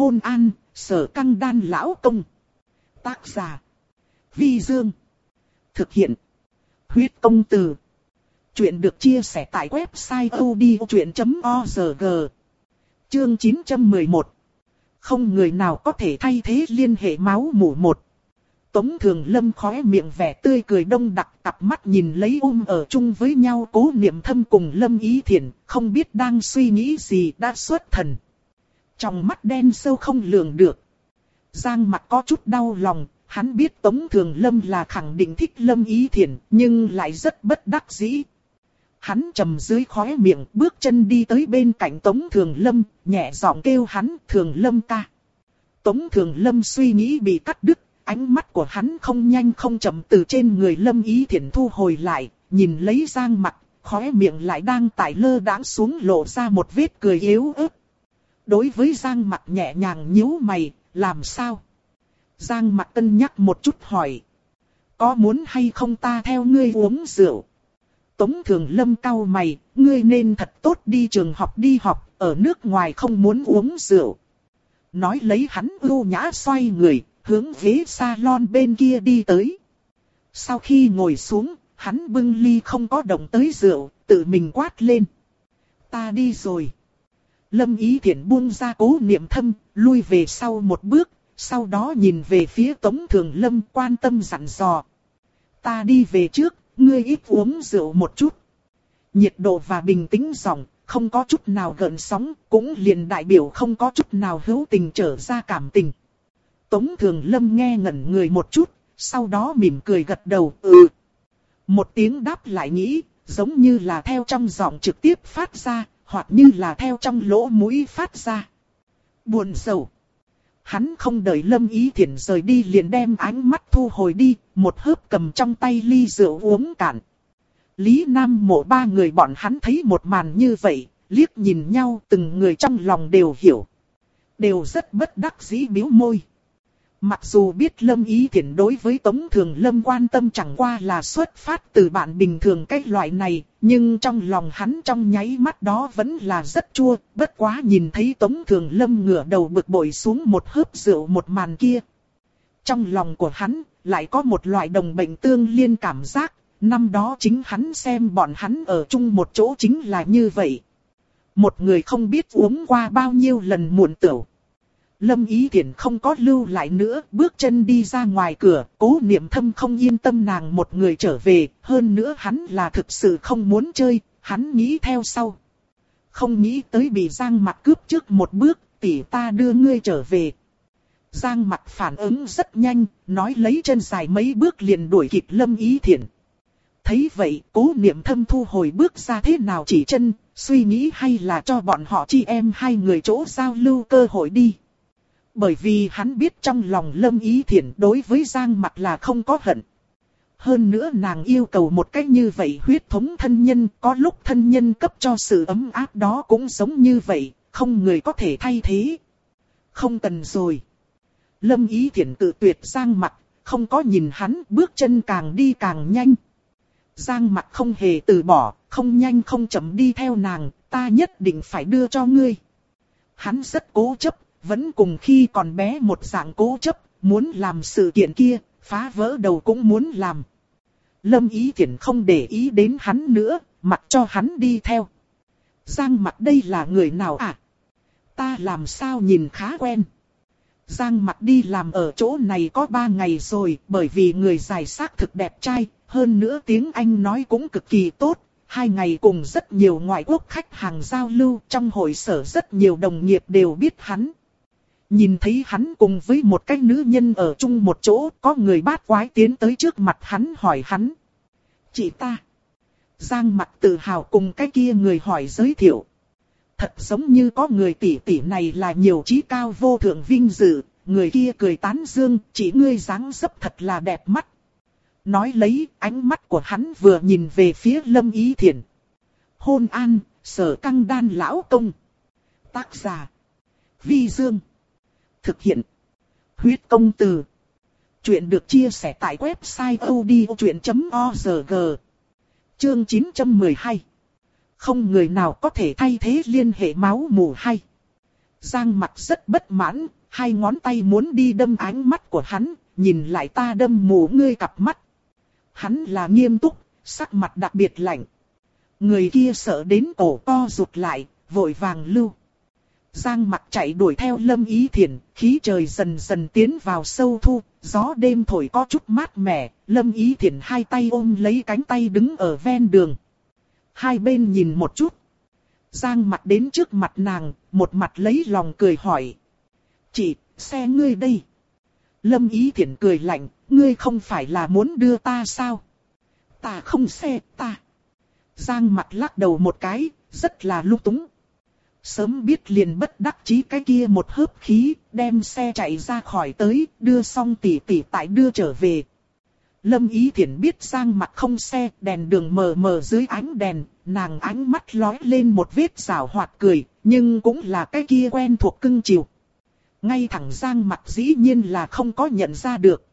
Hôn an, sở căng đan lão công. Tác giả. Vi Dương. Thực hiện. Huyết công từ. Chuyện được chia sẻ tại website odchuyện.org. Chương 911. Không người nào có thể thay thế liên hệ máu mủ một. Tống Thường Lâm khóe miệng vẻ tươi cười đông đặc cặp mắt nhìn lấy um ở chung với nhau cố niệm thâm cùng Lâm Ý Thiển, không biết đang suy nghĩ gì đã xuất thần. Trong mắt đen sâu không lường được. Giang mặt có chút đau lòng, hắn biết Tống Thường Lâm là khẳng định thích Lâm Ý Thiển, nhưng lại rất bất đắc dĩ. Hắn trầm dưới khóe miệng, bước chân đi tới bên cạnh Tống Thường Lâm, nhẹ giọng kêu hắn Thường Lâm ca. Tống Thường Lâm suy nghĩ bị cắt đứt, ánh mắt của hắn không nhanh không chậm từ trên người Lâm Ý Thiển thu hồi lại, nhìn lấy Giang mặt, khóe miệng lại đang tải lơ đãng xuống lộ ra một vết cười yếu ớt. Đối với Giang mặt nhẹ nhàng nhíu mày, làm sao? Giang mặt cân nhắc một chút hỏi. Có muốn hay không ta theo ngươi uống rượu? Tống Thường Lâm cau mày, ngươi nên thật tốt đi trường học đi học, ở nước ngoài không muốn uống rượu. Nói lấy hắn ưu nhã xoay người, hướng ghế salon bên kia đi tới. Sau khi ngồi xuống, hắn bưng ly không có động tới rượu, tự mình quát lên. Ta đi rồi. Lâm Ý Thiển buông ra cố niệm thâm, lui về sau một bước, sau đó nhìn về phía Tống Thường Lâm quan tâm dặn dò. Ta đi về trước, ngươi ít uống rượu một chút. Nhiệt độ và bình tĩnh giọng, không có chút nào gợn sóng, cũng liền đại biểu không có chút nào hữu tình trở ra cảm tình. Tống Thường Lâm nghe ngẩn người một chút, sau đó mỉm cười gật đầu, ừ. Một tiếng đáp lại nghĩ, giống như là theo trong giọng trực tiếp phát ra, hoặc như là theo trong lỗ mũi phát ra. Buồn sầu. Hắn không đợi Lâm Ý Thiển rời đi liền đem ánh mắt thu hồi đi, một hớp cầm trong tay ly rượu uống cạn. Lý Nam mộ ba người bọn hắn thấy một màn như vậy, liếc nhìn nhau từng người trong lòng đều hiểu. Đều rất bất đắc dĩ biếu môi. Mặc dù biết Lâm Ý Thiển đối với Tống Thường Lâm quan tâm chẳng qua là xuất phát từ bạn bình thường cái loại này, nhưng trong lòng hắn trong nháy mắt đó vẫn là rất chua, bất quá nhìn thấy Tống Thường Lâm ngửa đầu bực bội xuống một hớp rượu một màn kia. Trong lòng của hắn, lại có một loại đồng bệnh tương liên cảm giác, năm đó chính hắn xem bọn hắn ở chung một chỗ chính là như vậy. Một người không biết uống qua bao nhiêu lần muộn tửu. Lâm Ý Thiển không có lưu lại nữa, bước chân đi ra ngoài cửa, cố niệm thâm không yên tâm nàng một người trở về, hơn nữa hắn là thực sự không muốn chơi, hắn nghĩ theo sau. Không nghĩ tới bị Giang mặt cướp trước một bước, tỷ ta đưa ngươi trở về. Giang mặt phản ứng rất nhanh, nói lấy chân dài mấy bước liền đuổi kịp Lâm Ý Thiển. Thấy vậy, cố niệm thâm thu hồi bước ra thế nào chỉ chân, suy nghĩ hay là cho bọn họ chi em hai người chỗ giao lưu cơ hội đi. Bởi vì hắn biết trong lòng Lâm Ý Thiển đối với Giang Mặc là không có hận. Hơn nữa nàng yêu cầu một cách như vậy huyết thống thân nhân, có lúc thân nhân cấp cho sự ấm áp đó cũng giống như vậy, không người có thể thay thế. Không cần rồi. Lâm Ý Thiển tự tuyệt Giang Mặc, không có nhìn hắn bước chân càng đi càng nhanh. Giang Mặc không hề từ bỏ, không nhanh không chậm đi theo nàng, ta nhất định phải đưa cho ngươi. Hắn rất cố chấp, vẫn cùng khi còn bé một dạng cố chấp, muốn làm sự kiện kia, phá vỡ đầu cũng muốn làm. Lâm Ý Thiển không để ý đến hắn nữa, mặc cho hắn đi theo. Giang mặt đây là người nào à? Ta làm sao nhìn khá quen. Giang mặt đi làm ở chỗ này có ba ngày rồi, bởi vì người dài xác thực đẹp trai, hơn nữa tiếng Anh nói cũng cực kỳ tốt. Hai ngày cùng rất nhiều ngoại quốc khách hàng giao lưu trong hội sở rất nhiều đồng nghiệp đều biết hắn. Nhìn thấy hắn cùng với một cái nữ nhân ở chung một chỗ, có người bát quái tiến tới trước mặt hắn hỏi hắn. Chị ta. Giang mặt tự hào cùng cái kia người hỏi giới thiệu. Thật giống như có người tỷ tỷ này là nhiều trí cao vô thượng vinh dự, người kia cười tán dương, chỉ ngươi dáng dấp thật là đẹp mắt. Nói lấy, ánh mắt của hắn vừa nhìn về phía lâm ý thiền, Hôn an, sở căng đan lão công. Tác giả. Vi Dương. Thực hiện. Huyết công từ. Chuyện được chia sẻ tại website odchuyện.org. Chương 912. Không người nào có thể thay thế liên hệ máu mù hay. Giang mặt rất bất mãn, hai ngón tay muốn đi đâm ánh mắt của hắn, nhìn lại ta đâm mù ngươi cặp mắt. Hắn là nghiêm túc, sắc mặt đặc biệt lạnh. Người kia sợ đến cổ co rụt lại, vội vàng lưu. Giang mặt chạy đuổi theo lâm ý thiền, khí trời dần dần tiến vào sâu thu, gió đêm thổi có chút mát mẻ, lâm ý thiền hai tay ôm lấy cánh tay đứng ở ven đường. Hai bên nhìn một chút. Giang mặt đến trước mặt nàng, một mặt lấy lòng cười hỏi. Chị, xe ngươi đây. Lâm ý thiền cười lạnh, ngươi không phải là muốn đưa ta sao? Ta không xe, ta. Giang mặt lắc đầu một cái, rất là lúc túng. Sớm biết liền bất đắc chí cái kia một hớp khí, đem xe chạy ra khỏi tới, đưa xong tỷ tỷ tại đưa trở về. Lâm Ý Thiển biết sang mặt không xe, đèn đường mờ mờ dưới ánh đèn, nàng ánh mắt lói lên một vết rào hoạt cười, nhưng cũng là cái kia quen thuộc cưng chiều. Ngay thẳng Giang mặt dĩ nhiên là không có nhận ra được.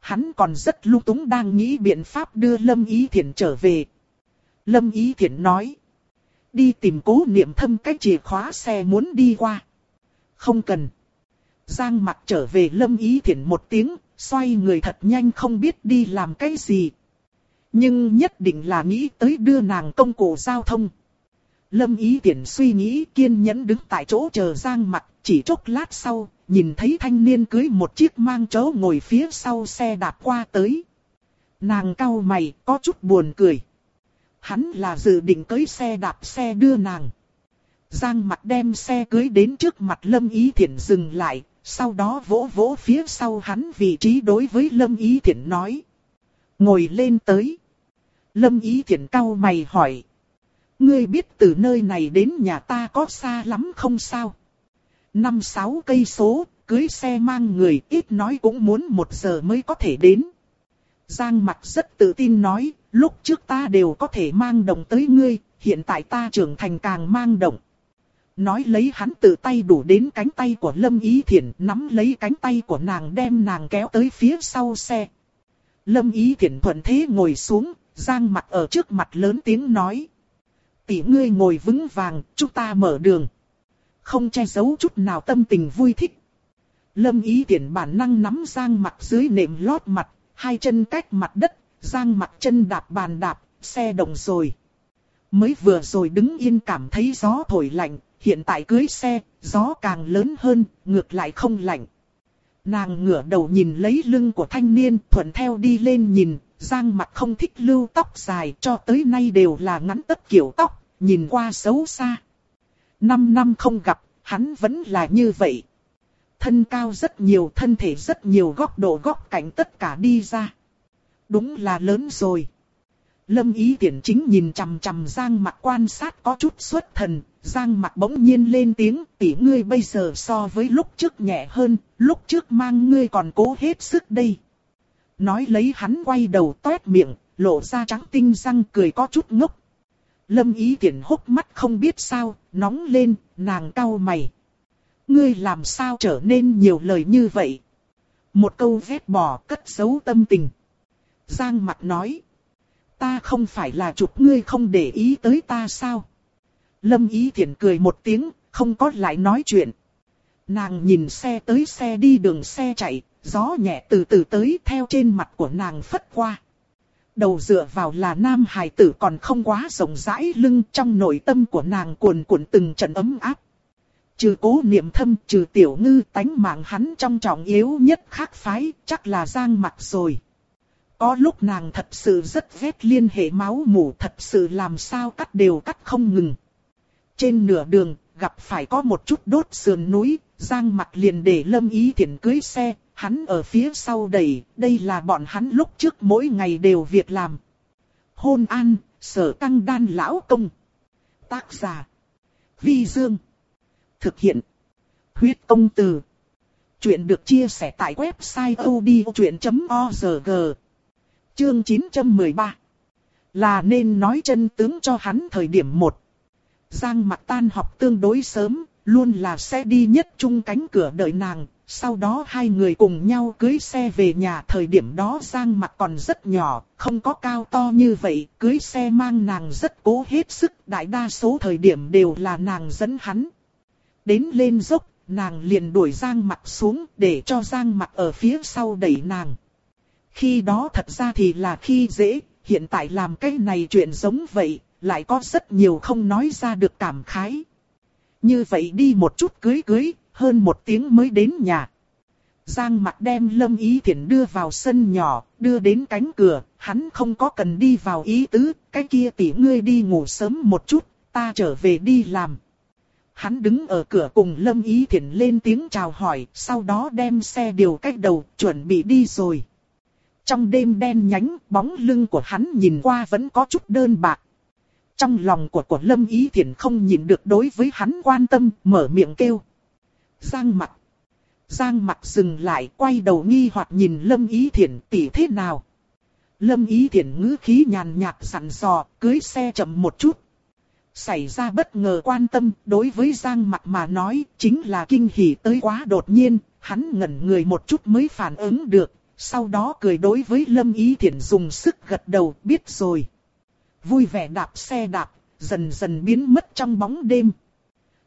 Hắn còn rất lung túng đang nghĩ biện pháp đưa Lâm Ý Thiển trở về. Lâm Ý Thiển nói. Đi tìm cố niệm thâm cái chìa khóa xe muốn đi qua. Không cần. Giang mặt trở về Lâm Ý thiện một tiếng, xoay người thật nhanh không biết đi làm cái gì. Nhưng nhất định là nghĩ tới đưa nàng công cụ giao thông. Lâm Ý Tiễn suy nghĩ kiên nhẫn đứng tại chỗ chờ Giang mặt, chỉ chốc lát sau, nhìn thấy thanh niên cưới một chiếc mang chấu ngồi phía sau xe đạp qua tới. Nàng cau mày, có chút buồn cười. Hắn là dự định cưới xe đạp xe đưa nàng. Giang mặt đem xe cưới đến trước mặt Lâm Ý Thiển dừng lại, sau đó vỗ vỗ phía sau hắn vị trí đối với Lâm Ý Thiển nói. Ngồi lên tới. Lâm Ý Thiển cau mày hỏi. Ngươi biết từ nơi này đến nhà ta có xa lắm không sao? Năm sáu cây số, cưới xe mang người ít nói cũng muốn một giờ mới có thể đến. Giang mặt rất tự tin nói, lúc trước ta đều có thể mang động tới ngươi, hiện tại ta trưởng thành càng mang động. Nói lấy hắn tự tay đủ đến cánh tay của Lâm Ý Thiển, nắm lấy cánh tay của nàng đem nàng kéo tới phía sau xe. Lâm Ý Thiển thuận thế ngồi xuống, giang mặt ở trước mặt lớn tiếng nói. Tỷ ngươi ngồi vững vàng, chúng ta mở đường. Không che giấu chút nào tâm tình vui thích. Lâm Ý Thiển bản năng nắm giang mặt dưới nệm lót mặt, hai chân cách mặt đất, giang mặt chân đạp bàn đạp, xe động rồi. Mới vừa rồi đứng yên cảm thấy gió thổi lạnh, hiện tại cưới xe, gió càng lớn hơn, ngược lại không lạnh. Nàng ngửa đầu nhìn lấy lưng của thanh niên, thuận theo đi lên nhìn, giang mặt không thích lưu tóc dài cho tới nay đều là ngắn tất kiểu tóc, nhìn qua xấu xa. Năm năm không gặp, hắn vẫn là như vậy. Thân cao rất nhiều, thân thể rất nhiều góc độ góc cạnh tất cả đi ra. Đúng là lớn rồi. Lâm ý tiện chính nhìn chằm chằm Giang mặt quan sát có chút xuất thần, Giang mặt bỗng nhiên lên tiếng, tỷ ngươi bây giờ so với lúc trước nhẹ hơn, lúc trước mang ngươi còn cố hết sức đây. Nói lấy hắn quay đầu toét miệng, lộ ra trắng tinh răng cười có chút ngốc. Lâm ý tiện hốc mắt không biết sao, nóng lên, nàng cau mày. Ngươi làm sao trở nên nhiều lời như vậy? Một câu vét bỏ cất giấu tâm tình. Giang mặt nói. Ta không phải là chụp ngươi không để ý tới ta sao? Lâm Ý Thiển cười một tiếng, không có lại nói chuyện. Nàng nhìn xe tới xe đi đường xe chạy, gió nhẹ từ từ tới theo trên mặt của nàng phất qua. Đầu dựa vào là nam hài tử còn không quá rộng rãi lưng trong nội tâm của nàng cuồn cuộn từng trận ấm áp. Trừ cố niệm thâm, trừ tiểu ngư tánh mạng hắn trong trọng yếu nhất khác phái, chắc là giang mặt rồi. Có lúc nàng thật sự rất ghét liên hệ máu mủ thật sự làm sao cắt đều cắt không ngừng. Trên nửa đường, gặp phải có một chút đốt sườn núi, Giang mặt liền để Lâm Ý Thiển cưới xe, hắn ở phía sau đẩy, đây là bọn hắn lúc trước mỗi ngày đều việc làm. Hôn an, sở căng đan lão công. Tác giả. Vi Dương. Thực hiện. Huyết công từ. Chuyện được chia sẻ tại website odchuyện.org. Chương 913. Là nên nói chân tướng cho hắn thời điểm một. Giang mặt tan học tương đối sớm, luôn là xe đi nhất chung cánh cửa đợi nàng. Sau đó hai người cùng nhau cưới xe về nhà thời điểm đó Giang mặt còn rất nhỏ, không có cao to như vậy, cưới xe mang nàng rất cố hết sức, đại đa số thời điểm đều là nàng dẫn hắn. Đến lên dốc, nàng liền đuổi Giang mặt xuống để cho Giang mặt ở phía sau đẩy nàng. Khi đó thật ra thì là khi dễ, hiện tại làm cái này chuyện giống vậy, lại có rất nhiều không nói ra được cảm khái. Như vậy đi một chút cưới cưới, hơn một tiếng mới đến nhà. Giang mặt đem Lâm Ý Thiển đưa vào sân nhỏ, đưa đến cánh cửa, hắn không có cần đi vào ý tứ, cái kia tỷ ngươi đi ngủ sớm một chút, ta trở về đi làm. Hắn đứng ở cửa cùng Lâm Ý Thiển lên tiếng chào hỏi, sau đó đem xe điều cách đầu, chuẩn bị đi rồi. Trong đêm đen nhánh, bóng lưng của hắn nhìn qua vẫn có chút đơn bạc. Trong lòng của của Lâm Ý Thiển không nhìn được đối với hắn quan tâm, mở miệng kêu. Giang mặt. Giang mặt dừng lại, quay đầu nghi hoặc nhìn Lâm Ý Thiển tỷ thế nào. Lâm Ý Thiển ngữ khí nhàn nhạt sẵn sò cưới xe chậm một chút. Xảy ra bất ngờ quan tâm, đối với Giang mặt mà nói, chính là kinh hỉ tới quá đột nhiên, hắn ngẩn người một chút mới phản ứng được, sau đó cười đối với Lâm Ý Thiển dùng sức gật đầu, biết rồi. Vui vẻ đạp xe đạp, dần dần biến mất trong bóng đêm.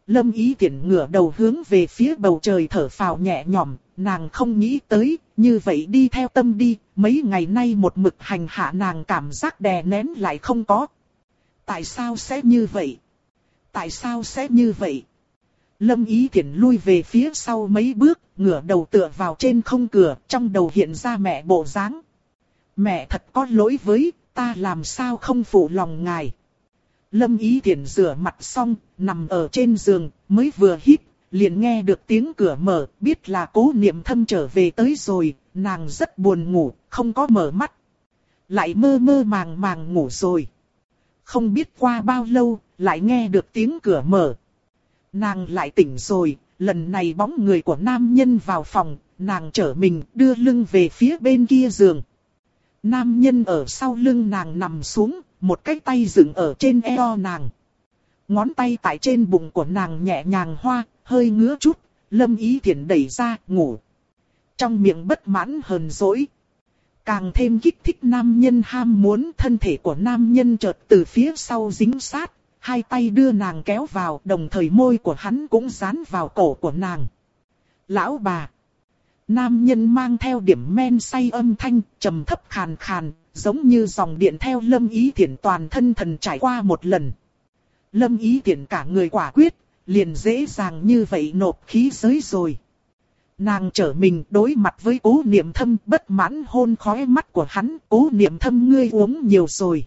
Lâm Ý Thiển ngửa đầu hướng về phía bầu trời thở phào nhẹ nhõm, nàng không nghĩ tới, như vậy đi theo tâm đi, mấy ngày nay một mực hành hạ nàng cảm giác đè nén lại không có. Tại sao sẽ như vậy? Tại sao sẽ như vậy? Lâm Ý Thiển lui về phía sau mấy bước, ngửa đầu tựa vào trên không cửa, trong đầu hiện ra mẹ bộ dáng. Mẹ thật có lỗi với, ta làm sao không phụ lòng ngài. Lâm Ý Thiển rửa mặt xong, nằm ở trên giường, mới vừa hít, liền nghe được tiếng cửa mở, biết là cố niệm thâm trở về tới rồi, nàng rất buồn ngủ, không có mở mắt. Lại mơ mơ màng màng ngủ rồi. Không biết qua bao lâu, lại nghe được tiếng cửa mở, Nàng lại tỉnh rồi, lần này bóng người của nam nhân vào phòng, nàng trở mình đưa lưng về phía bên kia giường. Nam nhân ở sau lưng nàng nằm xuống, một cái tay dựng ở trên eo nàng. Ngón tay tại trên bụng của nàng nhẹ nhàng hoa, hơi ngứa chút, lâm ý thiện đẩy ra, ngủ. Trong miệng bất mãn hờn dỗi. Càng thêm kích thích nam nhân ham muốn thân thể của nam nhân chợt từ phía sau dính sát, hai tay đưa nàng kéo vào, đồng thời môi của hắn cũng dán vào cổ của nàng. Lão bà. Nam nhân mang theo điểm men say âm thanh, trầm thấp khàn khàn, giống như dòng điện theo lâm ý thiện toàn thân thần trải qua một lần. Lâm ý thiện cả người quả quyết, liền dễ dàng như vậy nộp khí giới rồi. Nàng trở mình đối mặt với cố niệm thâm bất mãn hôn khói mắt của hắn, cố niệm thâm ngươi uống nhiều rồi.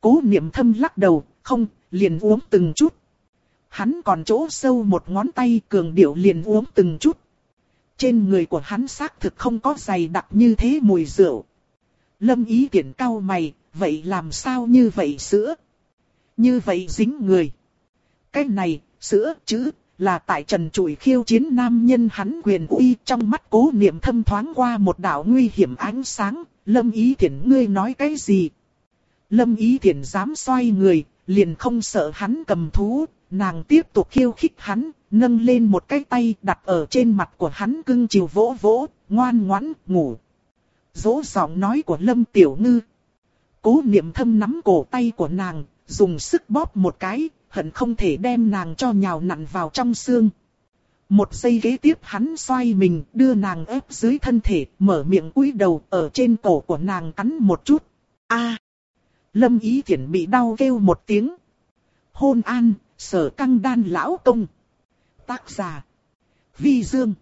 Cố niệm thâm lắc đầu, không, liền uống từng chút. Hắn còn chỗ sâu một ngón tay cường điệu liền uống từng chút. Trên người của hắn xác thực không có dày đặc như thế mùi rượu. Lâm ý tiện cao mày, vậy làm sao như vậy sữa? Như vậy dính người. Cái này, sữa, chứ là tại trần trụi khiêu chiến nam nhân hắn quyền uy trong mắt cố niệm thâm thoáng qua một đạo nguy hiểm ánh sáng. Lâm ý thiện ngươi nói cái gì? Lâm ý thiện dám xoay người, liền không sợ hắn cầm thú, nàng tiếp tục khiêu khích hắn, nâng lên một cái tay đặt ở trên mặt của hắn cưng chiều vỗ vỗ, ngoan ngoãn, ngủ. Dỗ giọng nói của Lâm Tiểu Ngư. Cố niệm thâm nắm cổ tay của nàng, dùng sức bóp một cái, hận không thể đem nàng cho nhào nặn vào trong xương. Một giây ghế tiếp hắn xoay mình, đưa nàng ép dưới thân thể, mở miệng cúi đầu ở trên cổ của nàng cắn một chút. A. Lâm Ý Thiển bị đau kêu một tiếng. Hôn an, sở căng đan lão công. Tác giả. Vi Dương.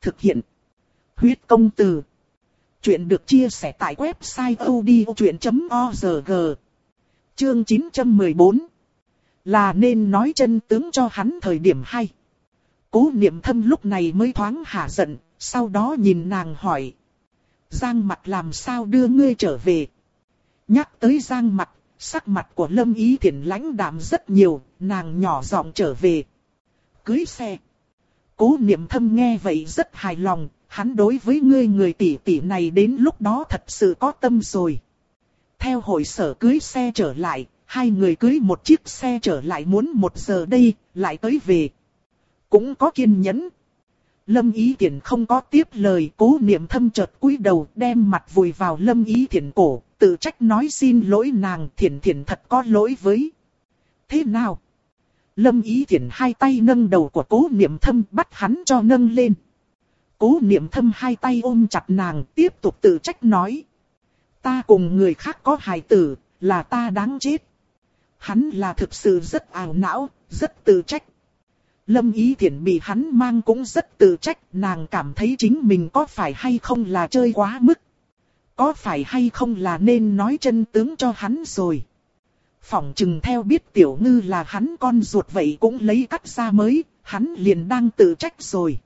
Thực hiện. Huyết công từ. Chuyện được chia sẻ tại website odchuyện.org. Chương 914. Là nên nói chân tướng cho hắn thời điểm hay. Cố niệm thâm lúc này mới thoáng hạ giận, sau đó nhìn nàng hỏi. Giang mặt làm sao đưa ngươi trở về? Nhắc tới giang mặt, sắc mặt của Lâm Ý Thiển lãnh đạm rất nhiều, nàng nhỏ giọng trở về. Cưới xe. Cố niệm thâm nghe vậy rất hài lòng, hắn đối với ngươi người tỷ tỷ này đến lúc đó thật sự có tâm rồi. Theo hội sở cưới xe trở lại, hai người cưới một chiếc xe trở lại muốn một giờ đây, lại tới về. Cũng có kiên nhẫn. Lâm Ý Thiển không có tiếp lời cố niệm thâm chợt cúi đầu đem mặt vùi vào Lâm Ý Thiển cổ, tự trách nói xin lỗi nàng thiển thiển thật có lỗi với. Thế nào? Lâm ý thiển hai tay nâng đầu của cố niệm thâm bắt hắn cho nâng lên. Cố niệm thâm hai tay ôm chặt nàng tiếp tục tự trách nói. Ta cùng người khác có hài tử, là ta đáng chết. Hắn là thực sự rất ảo não, rất tự trách. Lâm Ý Thiển bị hắn mang cũng rất tự trách, nàng cảm thấy chính mình có phải hay không là chơi quá mức. Có phải hay không là nên nói chân tướng cho hắn rồi. Phỏng chừng theo biết tiểu ngư là hắn con ruột vậy cũng lấy cắt ra mới, hắn liền đang tự trách rồi.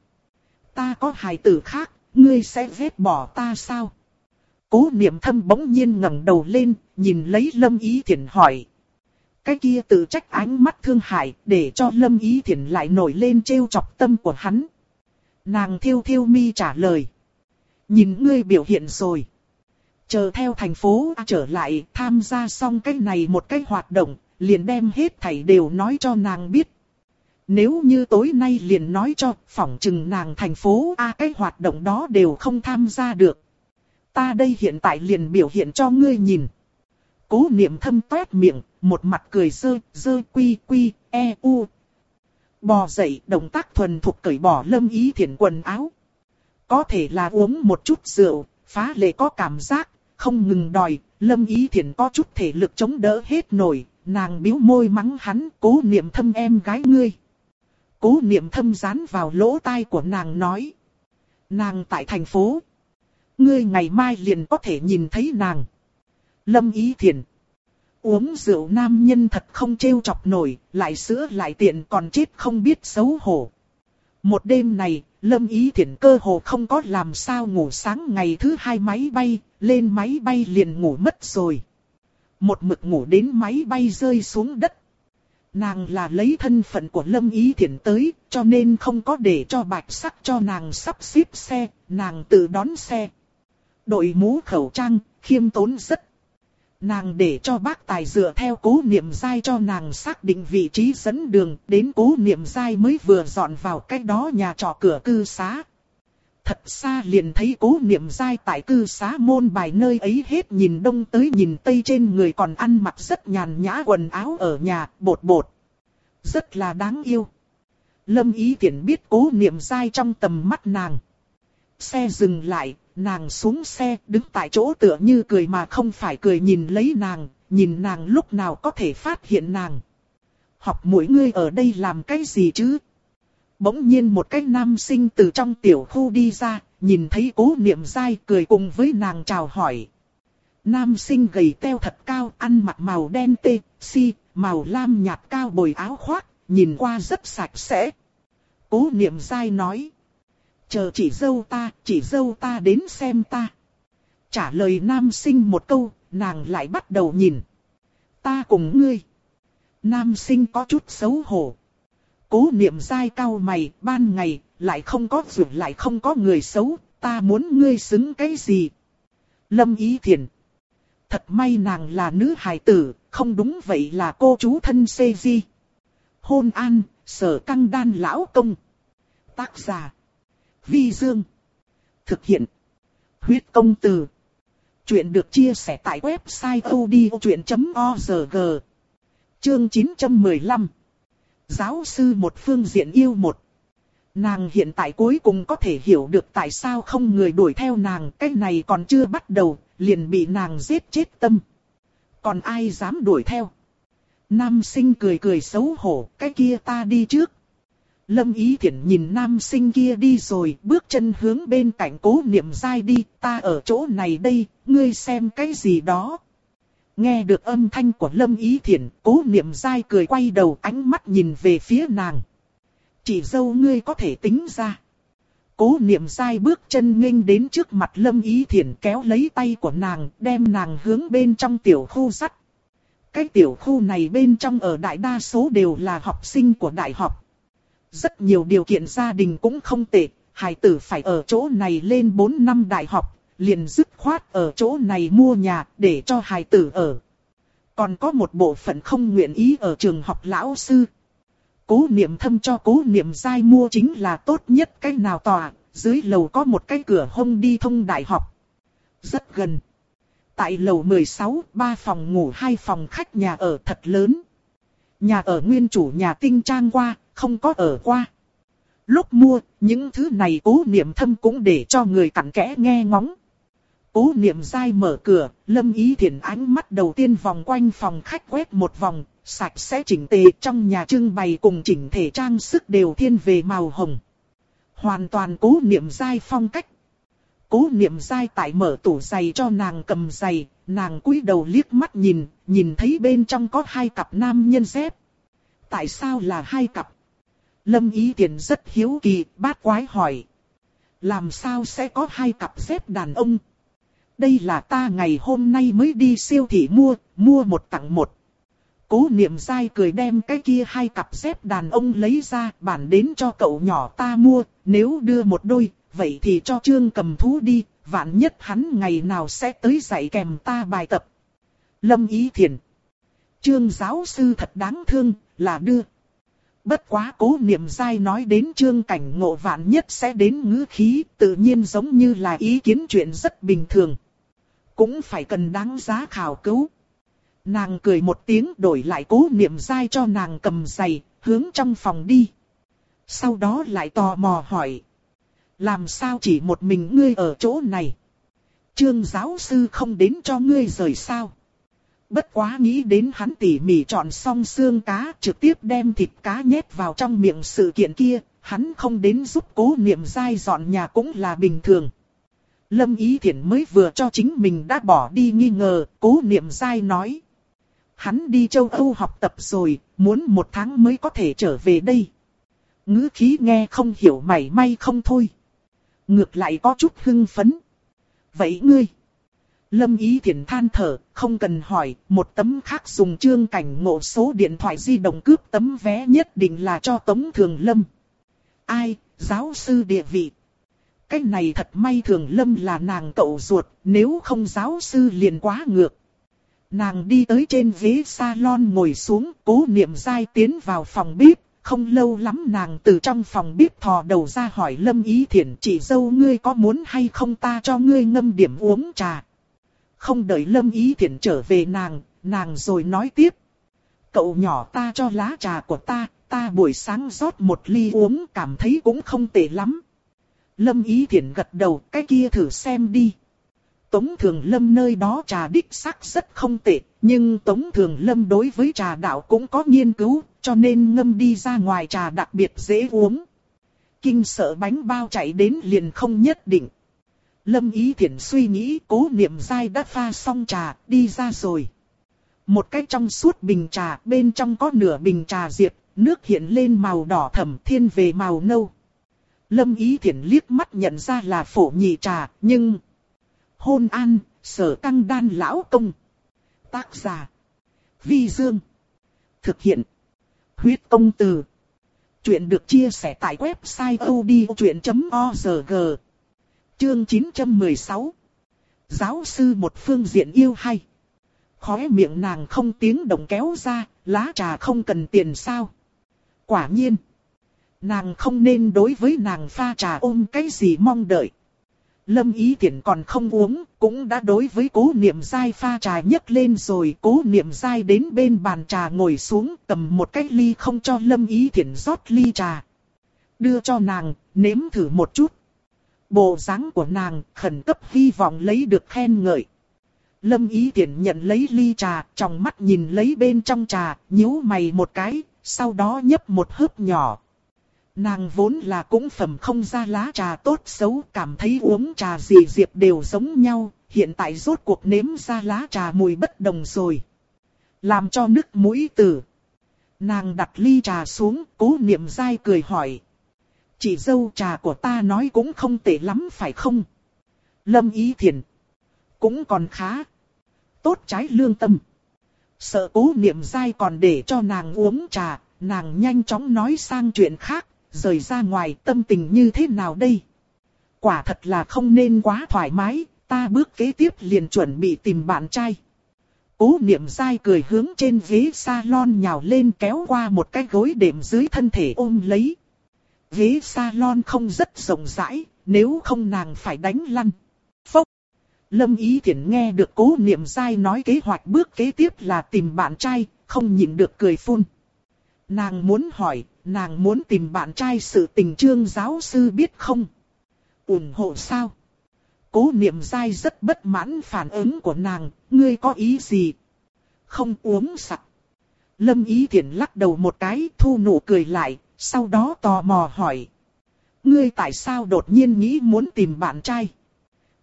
Ta có hài tử khác, ngươi sẽ vết bỏ ta sao? Cố niệm thâm bỗng nhiên ngẩng đầu lên, nhìn lấy Lâm Ý Thiển hỏi. Cái kia tự trách ánh mắt thương hại, để cho Lâm Ý Thiển lại nổi lên trêu chọc tâm của hắn. Nàng thiêu thiêu mi trả lời. Nhìn ngươi biểu hiện rồi. Chờ theo thành phố trở lại, tham gia xong cái này một cái hoạt động, liền đem hết thảy đều nói cho nàng biết. Nếu như tối nay liền nói cho, phỏng chừng nàng thành phố A cái hoạt động đó đều không tham gia được. Ta đây hiện tại liền biểu hiện cho ngươi nhìn. Cố niệm thâm toét miệng, một mặt cười dơ, dơ quy quy, e u. Bò dậy, động tác thuần thục cởi bỏ lâm ý thiện quần áo. Có thể là uống một chút rượu, phá lệ có cảm giác, không ngừng đòi, lâm ý thiện có chút thể lực chống đỡ hết nổi, nàng biếu môi mắng hắn, cố niệm thâm em gái ngươi. Cố niệm thâm dán vào lỗ tai của nàng nói. Nàng tại thành phố. Ngươi ngày mai liền có thể nhìn thấy nàng. Lâm ý thiện. Uống rượu nam nhân thật không trêu chọc nổi, lại sữa lại tiện còn chết không biết xấu hổ. Một đêm này, Lâm Ý Thiển cơ hồ không có làm sao ngủ sáng ngày thứ hai máy bay, lên máy bay liền ngủ mất rồi. Một mực ngủ đến máy bay rơi xuống đất. Nàng là lấy thân phận của Lâm Ý Thiển tới, cho nên không có để cho bạch sắc cho nàng sắp xếp xe, nàng tự đón xe. Đội mũ khẩu trang, khiêm tốn rất. Nàng để cho bác tài dựa theo cố niệm dai cho nàng xác định vị trí dẫn đường, đến cố niệm dai mới vừa dọn vào cách đó nhà trọ cửa cư xá. Thật xa liền thấy cố niệm dai tại cư xá môn bài nơi ấy hết nhìn đông tới nhìn tây trên người còn ăn mặc rất nhàn nhã quần áo ở nhà, bột bột. Rất là đáng yêu. Lâm ý tiện biết cố niệm dai trong tầm mắt nàng. Xe dừng lại, nàng xuống xe đứng tại chỗ tựa như cười mà không phải cười nhìn lấy nàng, nhìn nàng lúc nào có thể phát hiện nàng. Học mỗi ngươi ở đây làm cái gì chứ? Bỗng nhiên một cái nam sinh từ trong tiểu khu đi ra, nhìn thấy cố niệm dai cười cùng với nàng chào hỏi. Nam sinh gầy teo thật cao, ăn mặc màu đen tê, si, màu lam nhạt cao bồi áo khoác, nhìn qua rất sạch sẽ. Cố niệm dai nói. Chờ chỉ dâu ta, chỉ dâu ta đến xem ta. Trả lời nam sinh một câu, nàng lại bắt đầu nhìn. Ta cùng ngươi. Nam sinh có chút xấu hổ. Cố niệm dai cao mày, ban ngày, lại không có vượt lại không có người xấu, ta muốn ngươi xứng cái gì? Lâm ý thiền. Thật may nàng là nữ hài tử, không đúng vậy là cô chú thân xê di. Hôn an, sở căng đan lão công. Tác giả. Vi Dương. Thực hiện. Huyết công từ. Chuyện được chia sẻ tại website odchuyện.org. Chương 915. Giáo sư một phương diện yêu một. Nàng hiện tại cuối cùng có thể hiểu được tại sao không người đuổi theo nàng, cái này còn chưa bắt đầu, liền bị nàng giết chết tâm. Còn ai dám đuổi theo? Nam sinh cười cười xấu hổ, cái kia ta đi trước. Lâm Ý Thiển nhìn nam sinh kia đi rồi, bước chân hướng bên cạnh cố niệm dai đi, ta ở chỗ này đây, ngươi xem cái gì đó. Nghe được âm thanh của Lâm Ý Thiển, cố niệm dai cười quay đầu ánh mắt nhìn về phía nàng. Chỉ dâu ngươi có thể tính ra. Cố niệm dai bước chân nghênh đến trước mặt Lâm Ý Thiển kéo lấy tay của nàng, đem nàng hướng bên trong tiểu khu sắt. Cái tiểu khu này bên trong ở đại đa số đều là học sinh của đại học. Rất nhiều điều kiện gia đình cũng không tệ, hải tử phải ở chỗ này lên 4 năm đại học, liền dứt khoát ở chỗ này mua nhà để cho hải tử ở. Còn có một bộ phận không nguyện ý ở trường học lão sư. Cố niệm thâm cho cố niệm dai mua chính là tốt nhất cái nào tòa, dưới lầu có một cái cửa hông đi thông đại học. Rất gần. Tại lầu 16, ba phòng ngủ hai phòng khách nhà ở thật lớn. Nhà ở nguyên chủ nhà tinh trang qua, không có ở qua. Lúc mua, những thứ này cố niệm thâm cũng để cho người cặn kẽ nghe ngóng. Cố niệm dai mở cửa, lâm ý thiện ánh mắt đầu tiên vòng quanh phòng khách quét một vòng, sạch sẽ chỉnh tề trong nhà trưng bày cùng chỉnh thể trang sức đều thiên về màu hồng. Hoàn toàn cố niệm dai phong cách. Cố niệm dai tại mở tủ giày cho nàng cầm giày, nàng cúi đầu liếc mắt nhìn, nhìn thấy bên trong có hai cặp nam nhân dép. Tại sao là hai cặp? Lâm Ý Tiền rất hiếu kỳ, bát quái hỏi. Làm sao sẽ có hai cặp dép đàn ông? Đây là ta ngày hôm nay mới đi siêu thị mua, mua một tặng một. Cố niệm dai cười đem cái kia hai cặp dép đàn ông lấy ra, bản đến cho cậu nhỏ ta mua, nếu đưa một đôi, vậy thì cho trương cầm thú đi, vạn nhất hắn ngày nào sẽ tới dạy kèm ta bài tập. Lâm Ý Thiền Trương giáo sư thật đáng thương, là đưa. Bất quá cố niệm dai nói đến trương cảnh ngộ vạn nhất sẽ đến ngữ khí, tự nhiên giống như là ý kiến chuyện rất bình thường. Cũng phải cần đáng giá khảo cứu. Nàng cười một tiếng đổi lại cố niệm dai cho nàng cầm giày, hướng trong phòng đi. Sau đó lại tò mò hỏi. Làm sao chỉ một mình ngươi ở chỗ này? Trương giáo sư không đến cho ngươi rời sao? Bất quá nghĩ đến hắn tỉ mỉ chọn xong xương cá trực tiếp đem thịt cá nhét vào trong miệng sự kiện kia, hắn không đến giúp cố niệm dai dọn nhà cũng là bình thường. Lâm Ý Thiển mới vừa cho chính mình đã bỏ đi nghi ngờ, cố niệm dai nói. Hắn đi châu Âu học tập rồi, muốn một tháng mới có thể trở về đây. ngữ khí nghe không hiểu mảy may không thôi. Ngược lại có chút hưng phấn. Vậy ngươi? Lâm Ý Thiển than thở, không cần hỏi, một tấm khác dùng trương cảnh ngộ số điện thoại di động cướp tấm vé nhất định là cho Tống Thường Lâm. Ai, giáo sư địa vị. Cái này thật may Thường Lâm là nàng cậu ruột, nếu không giáo sư liền quá ngược. Nàng đi tới trên ghế salon ngồi xuống, cố niệm dai tiến vào phòng bếp, không lâu lắm nàng từ trong phòng bếp thò đầu ra hỏi Lâm Ý Thiển chị dâu ngươi có muốn hay không ta cho ngươi ngâm điểm uống trà. Không đợi Lâm Ý Thiển trở về nàng, nàng rồi nói tiếp. Cậu nhỏ ta cho lá trà của ta, ta buổi sáng rót một ly uống cảm thấy cũng không tệ lắm. Lâm Ý Thiển gật đầu, cái kia thử xem đi. Tống Thường Lâm nơi đó trà đích sắc rất không tệ, nhưng Tống Thường Lâm đối với trà đạo cũng có nghiên cứu, cho nên ngâm đi ra ngoài trà đặc biệt dễ uống. Kinh sợ bánh bao chạy đến liền không nhất định. Lâm Ý Thiển suy nghĩ cố niệm dai đã pha xong trà, đi ra rồi. Một cái trong suốt bình trà, bên trong có nửa bình trà diệp, nước hiện lên màu đỏ thẫm thiên về màu nâu. Lâm Ý Thiển liếc mắt nhận ra là phổ nhị trà, nhưng... Hôn an, sở căng đan lão công. Tác giả. Vi Dương. Thực hiện. Huyết công từ. Chuyện được chia sẻ tại website odchuyện.org. Chương 916. Giáo sư một phương diện yêu hay. Khóe miệng nàng không tiếng động kéo ra, lá trà không cần tiền sao. Quả nhiên. Nàng không nên đối với nàng pha trà ôm cái gì mong đợi. Lâm Ý thiện còn không uống, cũng đã đối với cố niệm dai pha trà nhấc lên rồi. Cố niệm dai đến bên bàn trà ngồi xuống cầm một cái ly không cho Lâm Ý thiện rót ly trà. Đưa cho nàng, nếm thử một chút. Bộ dáng của nàng khẩn cấp hy vọng lấy được khen ngợi. Lâm Ý Tiễn nhận lấy ly trà, trong mắt nhìn lấy bên trong trà, nhíu mày một cái, sau đó nhấp một hớp nhỏ, Nàng vốn là cũng phẩm không ra lá trà tốt xấu, cảm thấy uống trà gì diệp đều giống nhau, hiện tại rốt cuộc nếm ra lá trà mùi bất đồng rồi. Làm cho nước mũi tử. Nàng đặt ly trà xuống, cố niệm dai cười hỏi. Chị dâu trà của ta nói cũng không tệ lắm phải không? Lâm ý thiền. Cũng còn khá. Tốt trái lương tâm. Sợ cố niệm dai còn để cho nàng uống trà, nàng nhanh chóng nói sang chuyện khác, rời ra ngoài tâm tình như thế nào đây? Quả thật là không nên quá thoải mái, ta bước kế tiếp liền chuẩn bị tìm bạn trai. Cố niệm dai cười hướng trên ghế salon nhào lên kéo qua một cái gối đệm dưới thân thể ôm lấy. Ghế salon không rất rộng rãi, nếu không nàng phải đánh lăn. Phốc! Lâm Ý Thiển nghe được cố niệm dai nói kế hoạch bước kế tiếp là tìm bạn trai, không nhịn được cười phun. Nàng muốn hỏi, nàng muốn tìm bạn trai sự tình trương giáo sư biết không? ủng hộ sao? Cố niệm dai rất bất mãn phản ứng của nàng, ngươi có ý gì? Không uống sặc. Lâm ý thiện lắc đầu một cái thu nụ cười lại, sau đó tò mò hỏi. Ngươi tại sao đột nhiên nghĩ muốn tìm bạn trai?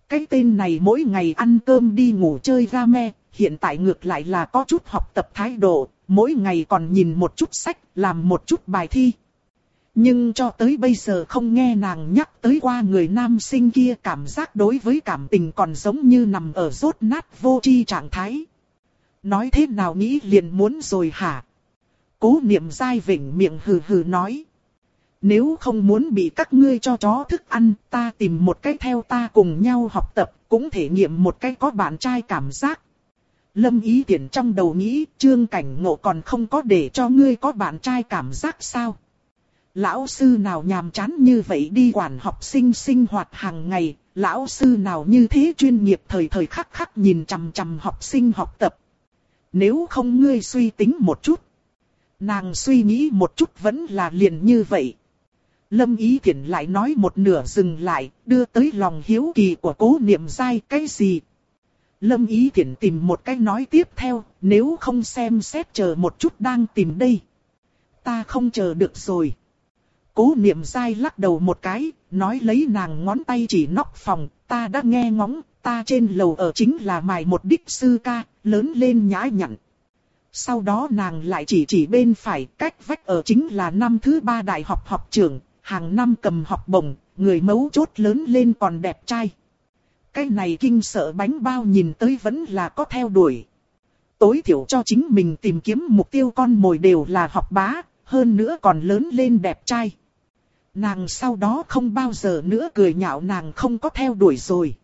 Cái tên này mỗi ngày ăn cơm đi ngủ chơi ra me, hiện tại ngược lại là có chút học tập thái độ, mỗi ngày còn nhìn một chút sách, làm một chút bài thi. Nhưng cho tới bây giờ không nghe nàng nhắc tới qua người nam sinh kia cảm giác đối với cảm tình còn giống như nằm ở rốt nát vô tri trạng thái. Nói thế nào nghĩ liền muốn rồi hả? Cố niệm dai vỉnh miệng hừ hừ nói. Nếu không muốn bị các ngươi cho chó thức ăn, ta tìm một cái theo ta cùng nhau học tập, cũng thể nghiệm một cái có bạn trai cảm giác. Lâm ý tiện trong đầu nghĩ, trương cảnh ngộ còn không có để cho ngươi có bạn trai cảm giác sao? Lão sư nào nhàm chán như vậy đi quản học sinh sinh hoạt hàng ngày, lão sư nào như thế chuyên nghiệp thời thời khắc khắc nhìn chằm chằm học sinh học tập. Nếu không ngươi suy tính một chút. Nàng suy nghĩ một chút vẫn là liền như vậy. Lâm Ý Thiển lại nói một nửa dừng lại, đưa tới lòng hiếu kỳ của cố niệm dai cái gì. Lâm Ý Thiển tìm một cái nói tiếp theo, nếu không xem xét chờ một chút đang tìm đây. Ta không chờ được rồi. Cố niệm dai lắc đầu một cái, nói lấy nàng ngón tay chỉ nóc phòng, ta đã nghe ngóng, ta trên lầu ở chính là mài một đích sư ca, lớn lên nhã nhặn. Sau đó nàng lại chỉ chỉ bên phải, cách vách ở chính là năm thứ ba đại học học trưởng, hàng năm cầm học bổng, người mấu chốt lớn lên còn đẹp trai. Cái này kinh sợ bánh bao nhìn tới vẫn là có theo đuổi. Tối thiểu cho chính mình tìm kiếm mục tiêu con mồi đều là học bá, hơn nữa còn lớn lên đẹp trai. Nàng sau đó không bao giờ nữa cười nhạo nàng không có theo đuổi rồi.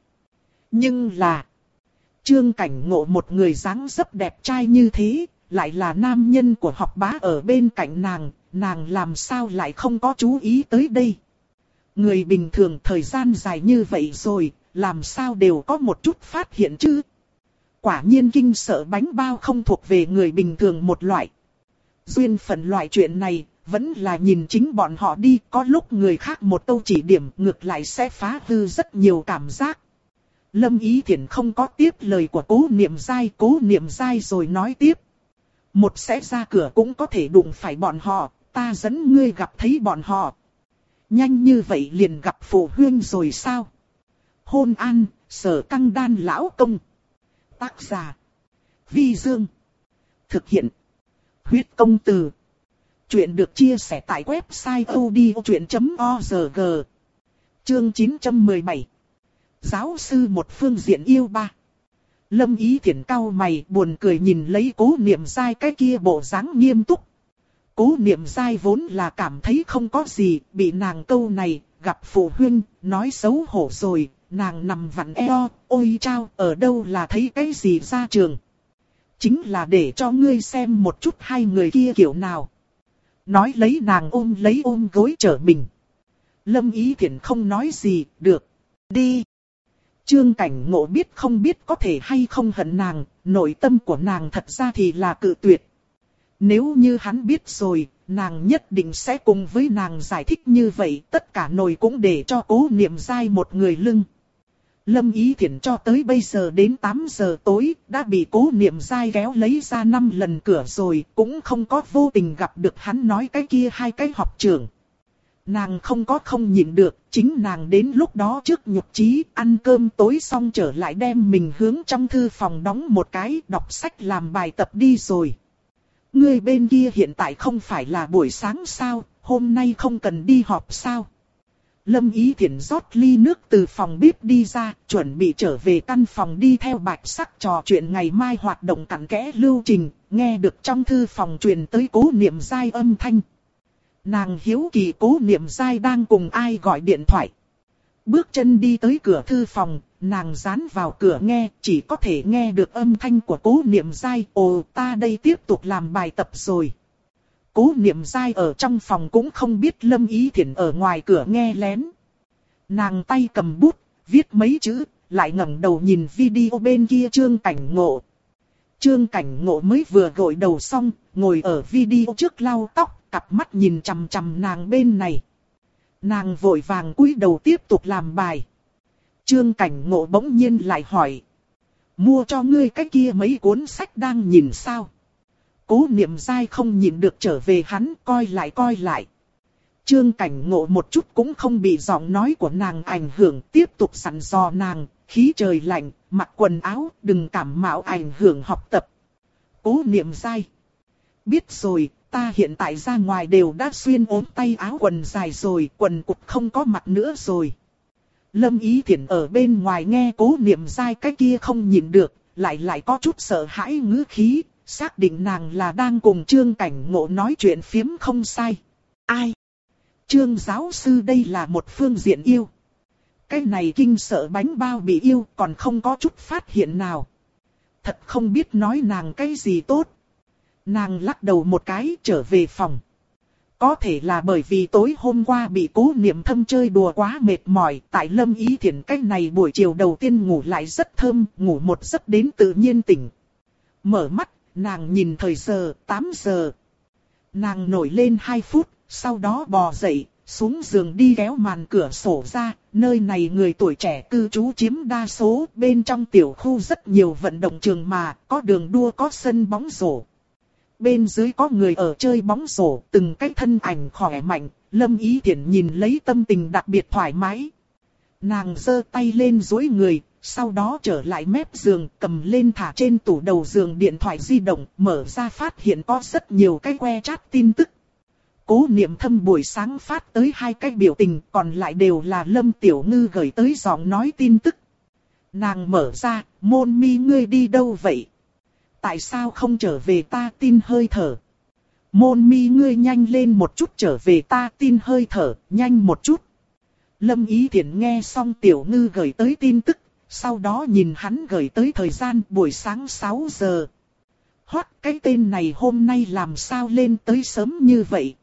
Nhưng là... Trương cảnh ngộ một người dáng dấp đẹp trai như thế, lại là nam nhân của học bá ở bên cạnh nàng, nàng làm sao lại không có chú ý tới đây. Người bình thường thời gian dài như vậy rồi, làm sao đều có một chút phát hiện chứ. Quả nhiên kinh sợ bánh bao không thuộc về người bình thường một loại. Duyên phận loại chuyện này, vẫn là nhìn chính bọn họ đi, có lúc người khác một câu chỉ điểm ngược lại sẽ phá hư rất nhiều cảm giác. Lâm Ý Thiển không có tiếp lời của cố niệm dai, cố niệm dai rồi nói tiếp. Một sẽ ra cửa cũng có thể đụng phải bọn họ, ta dẫn ngươi gặp thấy bọn họ. Nhanh như vậy liền gặp phụ huynh rồi sao? Hôn an, sở căng đan lão công. Tác giả. Vi Dương. Thực hiện. Huyết công từ. Chuyện được chia sẻ tại website odchuyện.org. Chương 917. Giáo sư một phương diện yêu ba. Lâm ý thiển cao mày buồn cười nhìn lấy cố niệm dai cái kia bộ dáng nghiêm túc. Cố niệm dai vốn là cảm thấy không có gì, bị nàng câu này, gặp phụ huynh, nói xấu hổ rồi, nàng nằm vặn eo, ôi chao, ở đâu là thấy cái gì ra trường. Chính là để cho ngươi xem một chút hai người kia kiểu nào. Nói lấy nàng ôm lấy ôm gối trở mình. Lâm ý Thiển không nói gì, được, đi. Trương cảnh ngộ biết không biết có thể hay không hận nàng, nội tâm của nàng thật ra thì là cự tuyệt. Nếu như hắn biết rồi, nàng nhất định sẽ cùng với nàng giải thích như vậy, tất cả nồi cũng để cho cố niệm dai một người lưng. Lâm Ý Thiển cho tới bây giờ đến 8 giờ tối, đã bị cố niệm dai kéo lấy ra 5 lần cửa rồi, cũng không có vô tình gặp được hắn nói cái kia hai cái học trưởng. Nàng không có không nhịn được, chính nàng đến lúc đó trước nhục trí, ăn cơm tối xong trở lại đem mình hướng trong thư phòng đóng một cái, đọc sách làm bài tập đi rồi. Người bên kia hiện tại không phải là buổi sáng sao, hôm nay không cần đi họp sao. Lâm Ý Thiển rót ly nước từ phòng bếp đi ra, chuẩn bị trở về căn phòng đi theo bạch sắc trò chuyện ngày mai hoạt động cặn kẽ lưu trình, nghe được trong thư phòng truyền tới cố niệm giai âm thanh. Nàng hiếu kỳ cố niệm giai đang cùng ai gọi điện thoại. Bước chân đi tới cửa thư phòng, nàng dán vào cửa nghe, chỉ có thể nghe được âm thanh của cố niệm giai. Ồ, ta đây tiếp tục làm bài tập rồi. Cố niệm dai ở trong phòng cũng không biết Lâm Ý thiện ở ngoài cửa nghe lén. Nàng tay cầm bút, viết mấy chữ, lại ngẩng đầu nhìn video bên kia trương cảnh ngộ. Trương cảnh ngộ mới vừa gội đầu xong, ngồi ở video trước lau tóc, cặp mắt nhìn chằm chằm nàng bên này. Nàng vội vàng cúi đầu tiếp tục làm bài. Trương cảnh ngộ bỗng nhiên lại hỏi. Mua cho ngươi cái kia mấy cuốn sách đang nhìn sao? Cố niệm dai không nhìn được trở về hắn coi lại coi lại. Trương cảnh ngộ một chút cũng không bị giọng nói của nàng ảnh hưởng tiếp tục sẵn dò nàng, khí trời lạnh, mặc quần áo, đừng cảm mạo ảnh hưởng học tập. Cố niệm dai. Biết rồi, ta hiện tại ra ngoài đều đã xuyên ốm tay áo quần dài rồi, quần cục không có mặt nữa rồi. Lâm Ý Thiển ở bên ngoài nghe cố niệm dai cái kia không nhìn được, lại lại có chút sợ hãi ngữ khí, xác định nàng là đang cùng Trương Cảnh Ngộ nói chuyện phiếm không sai. Ai? Trương giáo sư đây là một phương diện yêu. Cái này kinh sợ bánh bao bị yêu còn không có chút phát hiện nào. Thật không biết nói nàng cái gì tốt. Nàng lắc đầu một cái trở về phòng. Có thể là bởi vì tối hôm qua bị cố niệm thâm chơi đùa quá mệt mỏi, tại lâm ý thiện cách này buổi chiều đầu tiên ngủ lại rất thơm, ngủ một giấc đến tự nhiên tỉnh. Mở mắt, nàng nhìn thời giờ, 8 giờ. Nàng nổi lên 2 phút, sau đó bò dậy, xuống giường đi kéo màn cửa sổ ra, nơi này người tuổi trẻ cư trú chiếm đa số, bên trong tiểu khu rất nhiều vận động trường mà, có đường đua có sân bóng rổ bên dưới có người ở chơi bóng rổ, từng cái thân ảnh khỏe mạnh, Lâm Ý Thiển nhìn lấy tâm tình đặc biệt thoải mái. Nàng giơ tay lên dối người, sau đó trở lại mép giường, cầm lên thả trên tủ đầu giường điện thoại di động, mở ra phát hiện có rất nhiều cái que chat tin tức. Cố niệm thâm buổi sáng phát tới hai cái biểu tình, còn lại đều là Lâm Tiểu Ngư gửi tới giọng nói tin tức. Nàng mở ra, môn mi ngươi đi đâu vậy? Tại sao không trở về ta tin hơi thở? Môn mi ngươi nhanh lên một chút trở về ta tin hơi thở, nhanh một chút. Lâm Ý Thiển nghe xong Tiểu Ngư gửi tới tin tức, sau đó nhìn hắn gửi tới thời gian buổi sáng 6 giờ. Hoát cái tên này hôm nay làm sao lên tới sớm như vậy?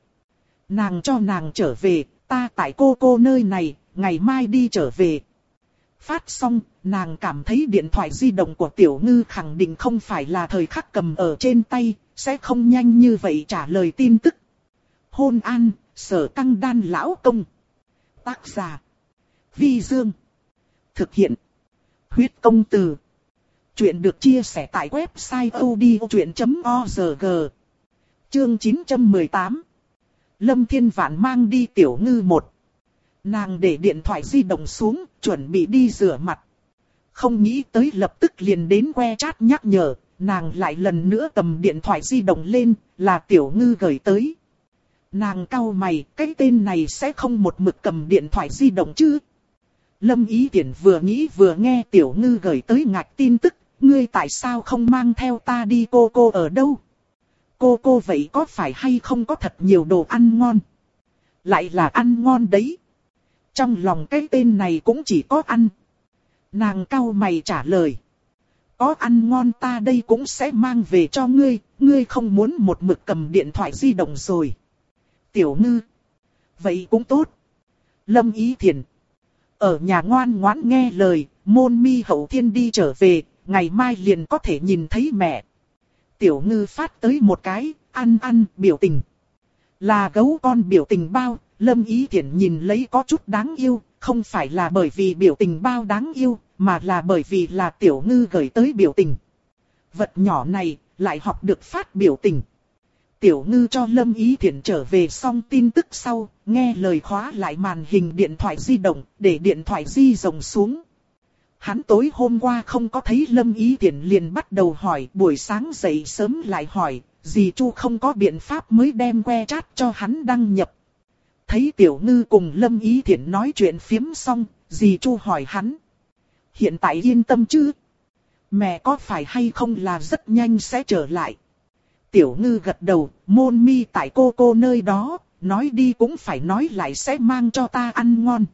Nàng cho nàng trở về, ta tại cô cô nơi này, ngày mai đi trở về. Phát xong, nàng cảm thấy điện thoại di động của tiểu ngư khẳng định không phải là thời khắc cầm ở trên tay, sẽ không nhanh như vậy trả lời tin tức. Hôn an, sở căng đan lão công. Tác giả. Vi Dương. Thực hiện. Huyết công từ. Chuyện được chia sẻ tại website odchuyện.org. Chương 918. Lâm Thiên Vạn mang đi tiểu ngư một. Nàng để điện thoại di động xuống, chuẩn bị đi rửa mặt. Không nghĩ tới lập tức liền đến que chat nhắc nhở, nàng lại lần nữa cầm điện thoại di động lên, là tiểu ngư gửi tới. Nàng cau mày, cái tên này sẽ không một mực cầm điện thoại di động chứ? Lâm Ý Tiễn vừa nghĩ vừa nghe tiểu ngư gửi tới ngạch tin tức, ngươi tại sao không mang theo ta đi cô cô ở đâu? Cô cô vậy có phải hay không có thật nhiều đồ ăn ngon? Lại là ăn ngon đấy. Trong lòng cái tên này cũng chỉ có ăn. Nàng cau mày trả lời. Có ăn ngon ta đây cũng sẽ mang về cho ngươi, ngươi không muốn một mực cầm điện thoại di động rồi. Tiểu ngư. Vậy cũng tốt. Lâm ý thiền. Ở nhà ngoan ngoãn nghe lời, môn mi hậu thiên đi trở về, ngày mai liền có thể nhìn thấy mẹ. Tiểu ngư phát tới một cái, ăn ăn, biểu tình. Là gấu con biểu tình bao, Lâm Ý Thiển nhìn lấy có chút đáng yêu, không phải là bởi vì biểu tình bao đáng yêu, mà là bởi vì là tiểu ngư gửi tới biểu tình. Vật nhỏ này, lại học được phát biểu tình. Tiểu ngư cho Lâm Ý Thiển trở về xong tin tức sau, nghe lời khóa lại màn hình điện thoại di động, để điện thoại di rồng xuống. Hắn tối hôm qua không có thấy Lâm Ý Thiển liền bắt đầu hỏi, buổi sáng dậy sớm lại hỏi, dì Chu không có biện pháp mới đem que chat cho hắn đăng nhập. Thấy Tiểu Ngư cùng Lâm Ý Thiển nói chuyện phiếm xong, dì Chu hỏi hắn. Hiện tại yên tâm chứ? Mẹ có phải hay không là rất nhanh sẽ trở lại? Tiểu Ngư gật đầu, môn mi tại cô cô nơi đó, nói đi cũng phải nói lại sẽ mang cho ta ăn ngon.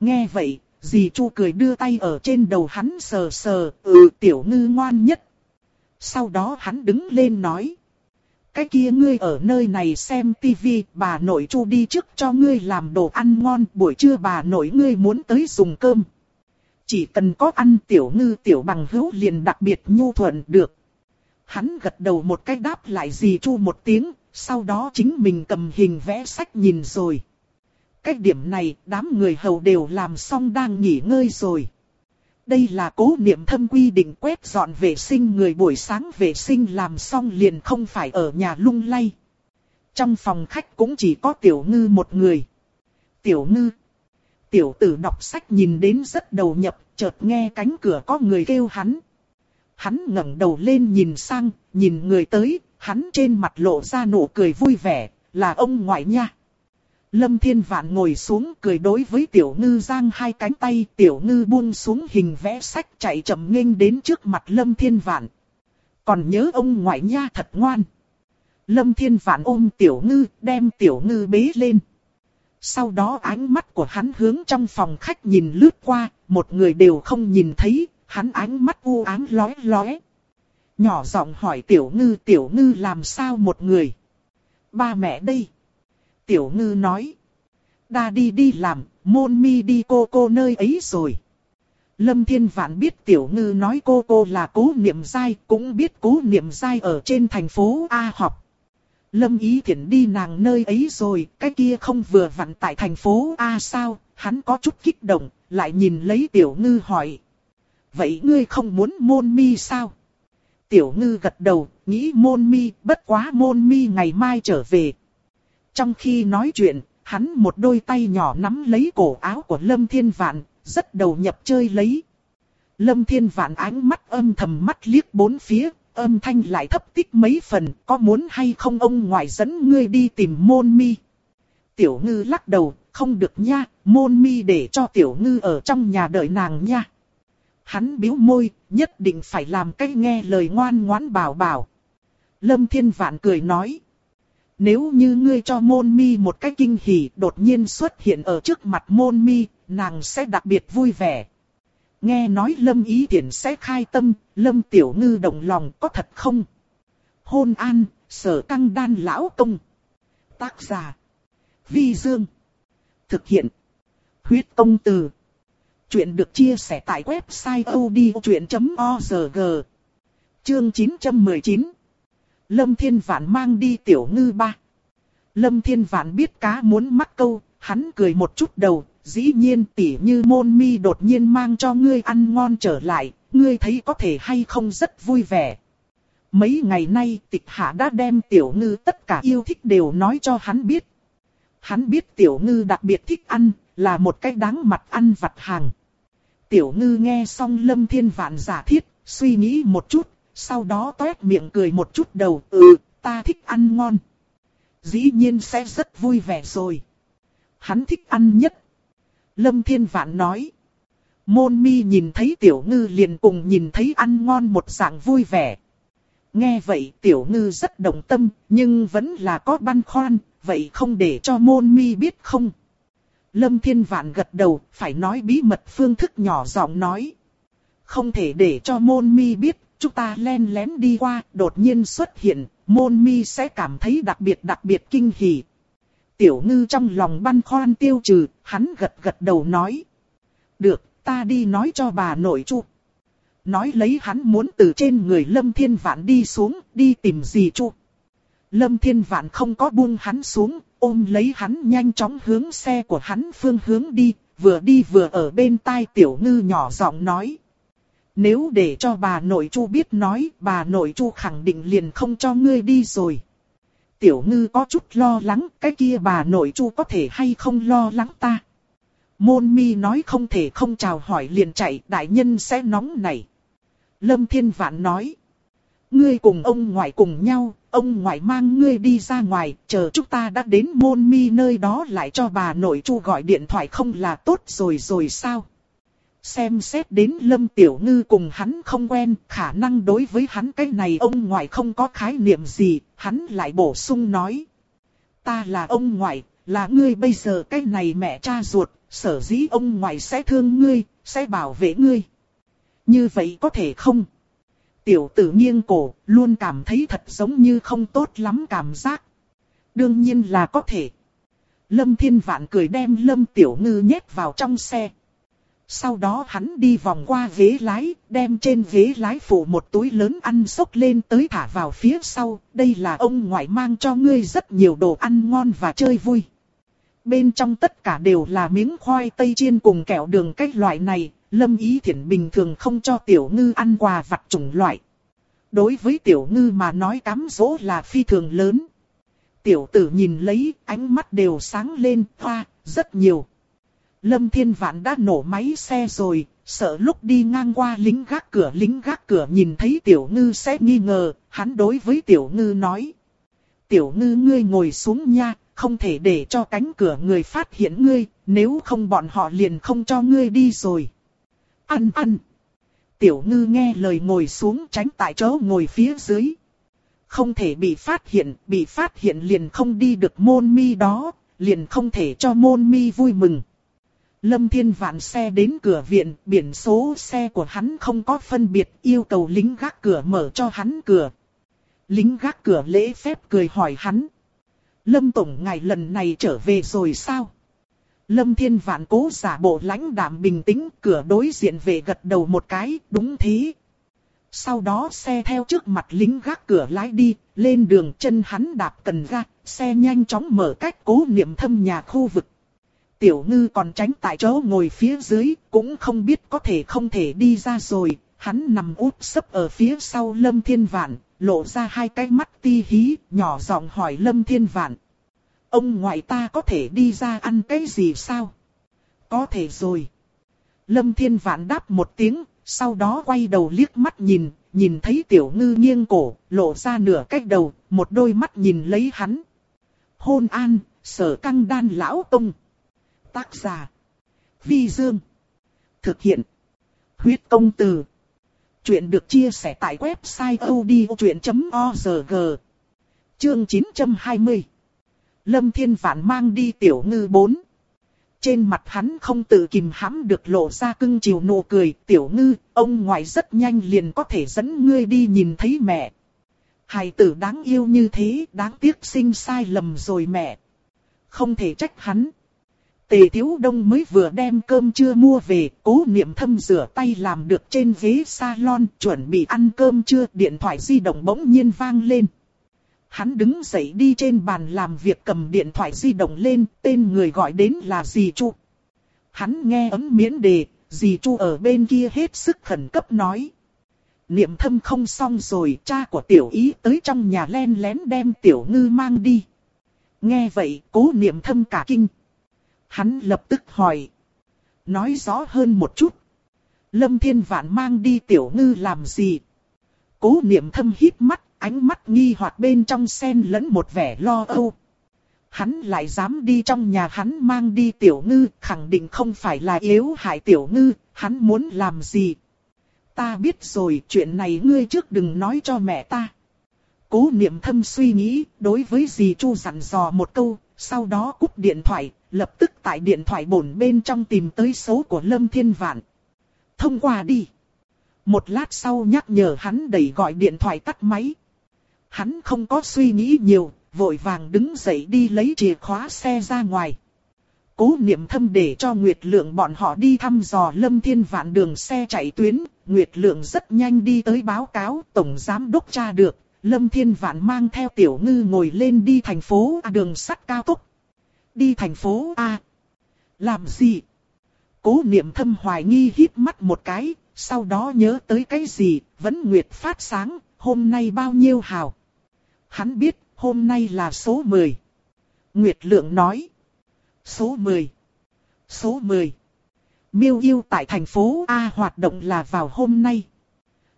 Nghe vậy, dì Chu cười đưa tay ở trên đầu hắn sờ sờ, ừ Tiểu Ngư ngoan nhất. Sau đó hắn đứng lên nói. Cái kia ngươi ở nơi này xem tivi, bà nội chu đi trước cho ngươi làm đồ ăn ngon, buổi trưa bà nội ngươi muốn tới dùng cơm. Chỉ cần có ăn tiểu ngư tiểu bằng hữu liền đặc biệt nhu thuận được. Hắn gật đầu một cái đáp lại gì chu một tiếng, sau đó chính mình cầm hình vẽ sách nhìn rồi. Cái điểm này đám người hầu đều làm xong đang nghỉ ngơi rồi. Đây là cố niệm thâm quy định quét dọn vệ sinh người buổi sáng vệ sinh làm xong liền không phải ở nhà lung lay. Trong phòng khách cũng chỉ có tiểu ngư một người. Tiểu ngư. Tiểu tử đọc sách nhìn đến rất đầu nhập, chợt nghe cánh cửa có người kêu hắn. Hắn ngẩng đầu lên nhìn sang, nhìn người tới, hắn trên mặt lộ ra nụ cười vui vẻ, là ông ngoại nha. Lâm Thiên Vạn ngồi xuống cười đối với Tiểu Ngư giang hai cánh tay, Tiểu Ngư buông xuống hình vẽ sách chạy chậm nghênh đến trước mặt Lâm Thiên Vạn. Còn nhớ ông ngoại nha thật ngoan. Lâm Thiên Vạn ôm Tiểu Ngư, đem Tiểu Ngư bế lên. Sau đó ánh mắt của hắn hướng trong phòng khách nhìn lướt qua, một người đều không nhìn thấy, hắn ánh mắt u ám lóe lóe. Nhỏ giọng hỏi Tiểu Ngư Tiểu Ngư làm sao một người. Ba mẹ đây. Tiểu Ngư nói. Đa đi đi làm, môn mi đi cô cô nơi ấy rồi. Lâm Thiên Vạn biết Tiểu Ngư nói cô cô là cố niệm dai, cũng biết cố niệm dai ở trên thành phố A học. Lâm Ý Thiển đi nàng nơi ấy rồi, cái kia không vừa vặn tại thành phố A sao, hắn có chút kích động, lại nhìn lấy Tiểu Ngư hỏi. Vậy ngươi không muốn môn mi sao? Tiểu Ngư gật đầu, nghĩ môn mi, bất quá môn mi ngày mai trở về. Trong khi nói chuyện, hắn một đôi tay nhỏ nắm lấy cổ áo của Lâm Thiên Vạn, rất đầu nhập chơi lấy. Lâm Thiên Vạn ánh mắt âm thầm mắt liếc bốn phía, âm thanh lại thấp tích mấy phần, có muốn hay không ông ngoại dẫn ngươi đi tìm môn mi. Tiểu ngư lắc đầu, không được nha, môn mi để cho tiểu ngư ở trong nhà đợi nàng nha. Hắn biếu môi, nhất định phải làm cái nghe lời ngoan ngoãn bảo bảo. Lâm Thiên Vạn cười nói. Nếu như ngươi cho môn mi một cái kinh hỉ đột nhiên xuất hiện ở trước mặt môn mi, nàng sẽ đặc biệt vui vẻ. Nghe nói Lâm Ý Tiễn sẽ khai tâm, Lâm Tiểu Ngư động lòng có thật không? Hôn an, sở căng đan lão công. Tác giả. Vi Dương. Thực hiện. Huyết công từ. Chuyện được chia sẻ tại website odchuyện.org. Chương 919. Lâm Thiên Vạn mang đi Tiểu Ngư ba. Lâm Thiên Vạn biết cá muốn mắc câu, hắn cười một chút đầu, dĩ nhiên tỉ như môn mi đột nhiên mang cho ngươi ăn ngon trở lại, ngươi thấy có thể hay không rất vui vẻ. Mấy ngày nay tịch hạ đã đem tiểu ngư tất cả yêu thích đều nói cho hắn biết. Hắn biết tiểu ngư đặc biệt thích ăn, là một cái đáng mặt ăn vặt hàng. Tiểu ngư nghe xong lâm thiên vạn giả thiết, suy nghĩ một chút, sau đó toét miệng cười một chút đầu, ừ, ta thích ăn ngon. Dĩ nhiên sẽ rất vui vẻ rồi. Hắn thích ăn nhất Lâm Thiên Vạn nói. Môn mi nhìn thấy tiểu ngư liền cùng nhìn thấy ăn ngon một dạng vui vẻ. Nghe vậy tiểu ngư rất động tâm, nhưng vẫn là có băn khoăn, vậy không để cho môn mi biết không? Lâm Thiên Vạn gật đầu, phải nói bí mật phương thức nhỏ giọng nói. Không thể để cho môn mi biết, chúng ta len lén đi qua, đột nhiên xuất hiện, môn mi sẽ cảm thấy đặc biệt đặc biệt kinh hỉ, Tiểu ngư trong lòng băn khoăn tiêu trừ, hắn gật gật đầu nói. Được, ta đi nói cho bà nội chu. Nói lấy hắn muốn từ trên người Lâm Thiên Vạn đi xuống, đi tìm gì chu. Lâm Thiên Vạn không có buông hắn xuống, ôm lấy hắn nhanh chóng hướng xe của hắn phương hướng đi, vừa đi vừa ở bên tai tiểu ngư nhỏ giọng nói. Nếu để cho bà nội chu biết nói, bà nội chu khẳng định liền không cho ngươi đi rồi. Tiểu ngư có chút lo lắng, cái kia bà nội chu có thể hay không lo lắng ta. Môn mi nói không thể không chào hỏi liền chạy, đại nhân sẽ nóng nảy. Lâm Thiên Vạn nói. Ngươi cùng ông ngoại cùng nhau, ông ngoại mang ngươi đi ra ngoài, chờ chúng ta đã đến môn mi nơi đó lại cho bà nội chu gọi điện thoại không là tốt rồi rồi sao? Xem xét đến Lâm Tiểu Ngư cùng hắn không quen, khả năng đối với hắn cái này ông ngoại không có khái niệm gì, hắn lại bổ sung nói. Ta là ông ngoại, là ngươi bây giờ cái này mẹ cha ruột, sở dĩ ông ngoại sẽ thương ngươi, sẽ bảo vệ ngươi. Như vậy có thể không? Tiểu tử nghiêng cổ, luôn cảm thấy thật giống như không tốt lắm cảm giác. Đương nhiên là có thể. Lâm Thiên Vạn cười đem Lâm Tiểu Ngư nhét vào trong xe. Sau đó hắn đi vòng qua ghế lái, đem trên ghế lái phủ một túi lớn ăn xốc lên tới thả vào phía sau. Đây là ông ngoại mang cho ngươi rất nhiều đồ ăn ngon và chơi vui. Bên trong tất cả đều là miếng khoai tây chiên cùng kẹo đường cách loại này, Lâm Ý Thiển bình thường không cho tiểu ngư ăn quà vặt chủng loại. Đối với tiểu ngư mà nói cám dỗ là phi thường lớn. Tiểu tử nhìn lấy, ánh mắt đều sáng lên, hoa, rất nhiều. Lâm Thiên Vạn đã nổ máy xe rồi, sợ lúc đi ngang qua lính gác cửa lính gác cửa nhìn thấy tiểu ngư sẽ nghi ngờ, hắn đối với tiểu ngư nói. Tiểu ngư ngươi ngồi xuống nha, không thể để cho cánh cửa người phát hiện ngươi, nếu không bọn họ liền không cho ngươi đi rồi. Ăn ăn. Tiểu ngư nghe lời ngồi xuống tránh tại chỗ ngồi phía dưới. Không thể bị phát hiện, bị phát hiện liền không đi được môn mi đó, liền không thể cho môn mi vui mừng. Lâm Thiên Vạn xe đến cửa viện, biển số xe của hắn không có phân biệt, yêu cầu lính gác cửa mở cho hắn cửa. Lính gác cửa lễ phép cười hỏi hắn. Lâm Tổng ngài lần này trở về rồi sao? Lâm Thiên Vạn cố giả bộ lãnh đạm bình tĩnh, cửa đối diện về gật đầu một cái, đúng thế. Sau đó xe theo trước mặt lính gác cửa lái đi, lên đường chân hắn đạp cần ga, xe nhanh chóng mở cách cố niệm thâm nhà khu vực. Tiểu ngư còn tránh tại chỗ ngồi phía dưới, cũng không biết có thể không thể đi ra rồi, hắn nằm úp sấp ở phía sau Lâm Thiên Vạn, lộ ra hai cái mắt ti hí, nhỏ giọng hỏi Lâm Thiên Vạn. Ông ngoại ta có thể đi ra ăn cái gì sao? Có thể rồi. Lâm Thiên Vạn đáp một tiếng, sau đó quay đầu liếc mắt nhìn, nhìn thấy tiểu ngư nghiêng cổ, lộ ra nửa cách đầu, một đôi mắt nhìn lấy hắn. Hôn an, sở căng đan lão tông. Tác giả. Vi Dương. Thực hiện. Huyết công từ. Chuyện được chia sẻ tại website odchuyện.org. Chương 920. Lâm Thiên Vạn mang đi tiểu ngư bốn. Trên mặt hắn không tự kìm hãm được lộ ra cưng chiều nụ cười. Tiểu ngư, ông ngoại rất nhanh liền có thể dẫn ngươi đi nhìn thấy mẹ. Hài tử đáng yêu như thế, đáng tiếc sinh sai lầm rồi mẹ. Không thể trách hắn. Tề Thiếu Đông mới vừa đem cơm trưa mua về, cố niệm thâm rửa tay làm được trên ghế salon, chuẩn bị ăn cơm trưa, điện thoại di động bỗng nhiên vang lên. Hắn đứng dậy đi trên bàn làm việc cầm điện thoại di động lên, tên người gọi đến là dì Chu. Hắn nghe ấm miễn đề, dì Chu ở bên kia hết sức khẩn cấp nói. Niệm thâm không xong rồi, cha của tiểu ý tới trong nhà len lén đem tiểu ngư mang đi. Nghe vậy, cố niệm thâm cả kinh. Hắn lập tức hỏi. Nói rõ hơn một chút. Lâm Thiên Vạn mang đi tiểu ngư làm gì? Cố niệm thâm hít mắt, ánh mắt nghi hoặc bên trong sen lẫn một vẻ lo âu. Hắn lại dám đi trong nhà hắn mang đi tiểu ngư, khẳng định không phải là yếu hại tiểu ngư, hắn muốn làm gì? Ta biết rồi, chuyện này ngươi trước đừng nói cho mẹ ta. Cố niệm thâm suy nghĩ, đối với dì Chu dặn dò một câu, sau đó cúp điện thoại, lập tức tại điện thoại bổn bên trong tìm tới số của Lâm Thiên Vạn. Thông qua đi. Một lát sau nhắc nhở hắn đẩy gọi điện thoại tắt máy. Hắn không có suy nghĩ nhiều, vội vàng đứng dậy đi lấy chìa khóa xe ra ngoài. Cố niệm thâm để cho Nguyệt Lượng bọn họ đi thăm dò Lâm Thiên Vạn đường xe chạy tuyến. Nguyệt Lượng rất nhanh đi tới báo cáo Tổng Giám Đốc tra được. Lâm Thiên Vạn mang theo Tiểu Ngư ngồi lên đi thành phố A đường sắt cao tốc. Đi thành phố A. Làm gì? Cố niệm thâm hoài nghi hít mắt một cái, sau đó nhớ tới cái gì, vẫn nguyệt phát sáng, hôm nay bao nhiêu hào. Hắn biết, hôm nay là số 10. Nguyệt lượng nói. Số 10. Số 10. Miêu yêu tại thành phố A hoạt động là vào hôm nay.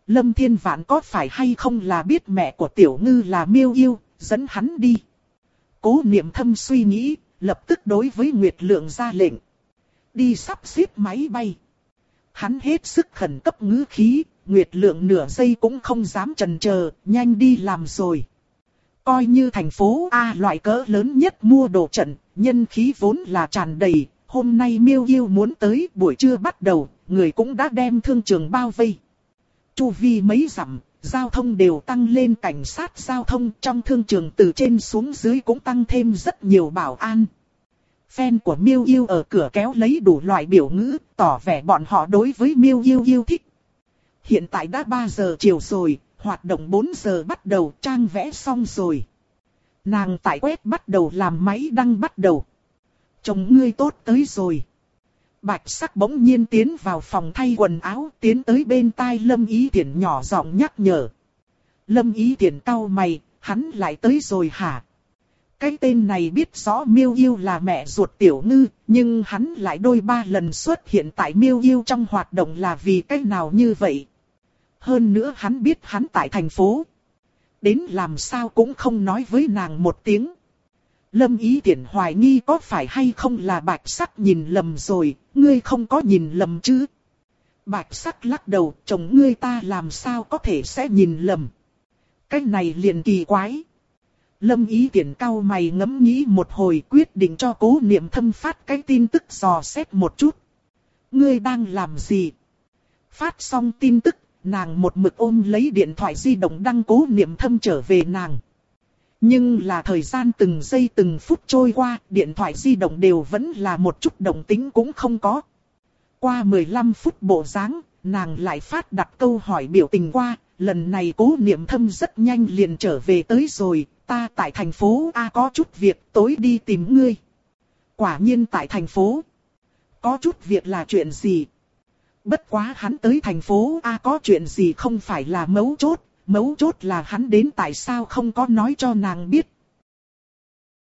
Lâm Thiên Vạn có phải hay không là biết mẹ của Tiểu Ngư là miêu yêu, dẫn hắn đi. Cố niệm thâm suy nghĩ, lập tức đối với Nguyệt Lượng ra lệnh. Đi sắp xếp máy bay. Hắn hết sức khẩn cấp ngữ khí, Nguyệt Lượng nửa giây cũng không dám chần chờ, nhanh đi làm rồi. Coi như thành phố A loại cỡ lớn nhất mua đồ trận, nhân khí vốn là tràn đầy, hôm nay miêu yêu muốn tới buổi trưa bắt đầu, người cũng đã đem thương trường bao vây. Chu vi mấy dặm, giao thông đều tăng lên cảnh sát giao thông trong thương trường từ trên xuống dưới cũng tăng thêm rất nhiều bảo an. Fan của Miêu Yêu ở cửa kéo lấy đủ loại biểu ngữ, tỏ vẻ bọn họ đối với Miêu Yêu yêu thích. Hiện tại đã 3 giờ chiều rồi, hoạt động 4 giờ bắt đầu, trang vẽ xong rồi. Nàng tại quét bắt đầu làm máy đăng bắt đầu. Chồng ngươi tốt tới rồi. Bạch sắc bỗng nhiên tiến vào phòng thay quần áo, tiến tới bên tai Lâm Ý Tiễn nhỏ giọng nhắc nhở. Lâm Ý Tiễn cau mày, hắn lại tới rồi hả? Cái tên này biết rõ miêu yêu là mẹ ruột tiểu ngư, nhưng hắn lại đôi ba lần xuất hiện tại miêu yêu trong hoạt động là vì cái nào như vậy. Hơn nữa hắn biết hắn tại thành phố. Đến làm sao cũng không nói với nàng một tiếng. Lâm ý tiện hoài nghi có phải hay không là bạch sắc nhìn lầm rồi, ngươi không có nhìn lầm chứ. Bạch sắc lắc đầu, chồng ngươi ta làm sao có thể sẽ nhìn lầm. Cái này liền kỳ quái. Lâm ý tiện cao mày ngẫm nghĩ một hồi quyết định cho cố niệm thâm phát cái tin tức dò xét một chút. Ngươi đang làm gì? Phát xong tin tức, nàng một mực ôm lấy điện thoại di động đăng cố niệm thâm trở về nàng. Nhưng là thời gian từng giây từng phút trôi qua, điện thoại di động đều vẫn là một chút động tính cũng không có. Qua 15 phút bộ dáng, nàng lại phát đặt câu hỏi biểu tình qua, lần này cố niệm thâm rất nhanh liền trở về tới rồi, ta tại thành phố A có chút việc, tối đi tìm ngươi. Quả nhiên tại thành phố, có chút việc là chuyện gì? Bất quá hắn tới thành phố A có chuyện gì không phải là mấu chốt, mấu chốt là hắn đến tại sao không có nói cho nàng biết.